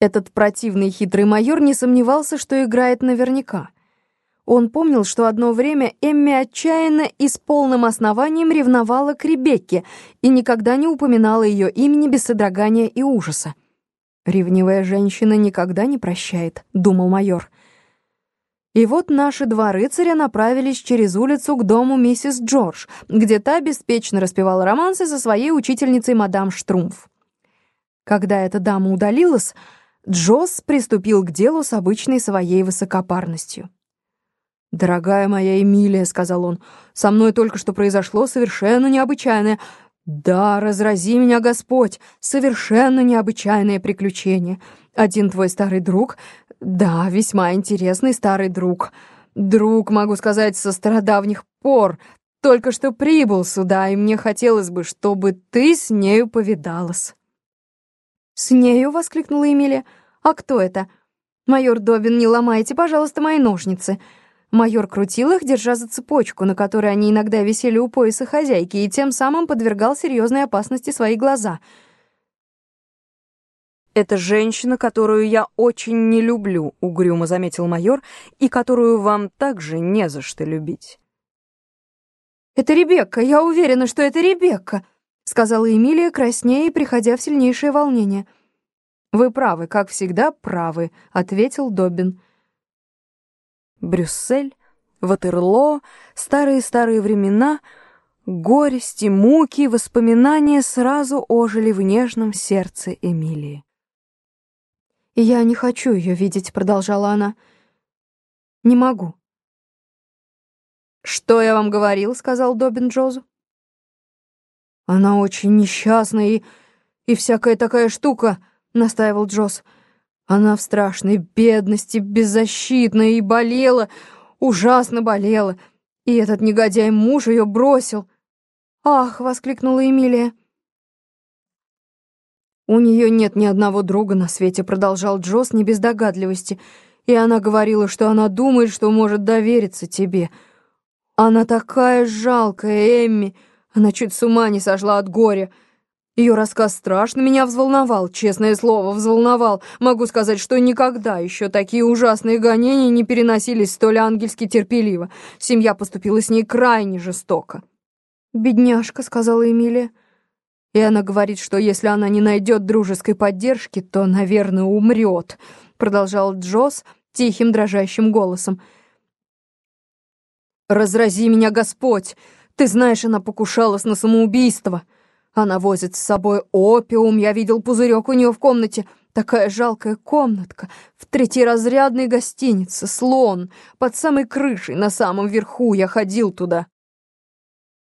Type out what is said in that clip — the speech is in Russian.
Этот противный хитрый майор не сомневался, что играет наверняка. Он помнил, что одно время Эмми отчаянно и с полным основанием ревновала к Ребекке и никогда не упоминала ее имени без содрогания и ужаса. «Ревнивая женщина никогда не прощает», — думал майор. И вот наши два рыцаря направились через улицу к дому миссис Джордж, где та беспечно распевала романсы со своей учительницей мадам Штрумф. Когда эта дама удалилась, Джосс приступил к делу с обычной своей высокопарностью. «Дорогая моя Эмилия», — сказал он, — «со мной только что произошло совершенно необычайное...» «Да, разрази меня, Господь, совершенно необычайное приключение. Один твой старый друг да, весьма интересный старый друг. Друг, могу сказать, со стародавних пор. Только что прибыл сюда, и мне хотелось бы, чтобы ты с нею повидалась». «С нею?» — воскликнула Эмилия. «А кто это?» «Майор Добин, не ломайте, пожалуйста, мои ножницы». Майор крутил их, держа за цепочку, на которой они иногда висели у пояса хозяйки, и тем самым подвергал серьезной опасности свои глаза — «Это женщина, которую я очень не люблю», — угрюмо заметил майор, «и которую вам также не за что любить». «Это Ребекка, я уверена, что это Ребекка», — сказала Эмилия, краснея и приходя в сильнейшее волнение. «Вы правы, как всегда правы», — ответил Добин. Брюссель, Ватерлоо, старые-старые времена, горести, муки, воспоминания сразу ожили в нежном сердце Эмилии. «Я не хочу ее видеть», — продолжала она. «Не могу». «Что я вам говорил?» — сказал Добин Джозу. «Она очень несчастная и... и всякая такая штука», — настаивал Джоз. «Она в страшной бедности, беззащитная и болела, ужасно болела. И этот негодяй муж ее бросил». «Ах!» — воскликнула Эмилия. «У нее нет ни одного друга на свете», — продолжал Джосс не без догадливости. «И она говорила, что она думает, что может довериться тебе. Она такая жалкая, Эмми. Она чуть с ума не сошла от горя. Ее рассказ страшно меня взволновал, честное слово, взволновал. Могу сказать, что никогда еще такие ужасные гонения не переносились столь ангельски терпеливо. Семья поступила с ней крайне жестоко». «Бедняжка», — сказала Эмилия. И она говорит, что если она не найдет дружеской поддержки, то, наверное, умрет», — продолжал Джосс тихим дрожащим голосом. «Разрази меня, Господь! Ты знаешь, она покушалась на самоубийство. Она возит с собой опиум, я видел пузырек у нее в комнате. Такая жалкая комнатка в третьеразрядной гостинице, слон, под самой крышей, на самом верху я ходил туда».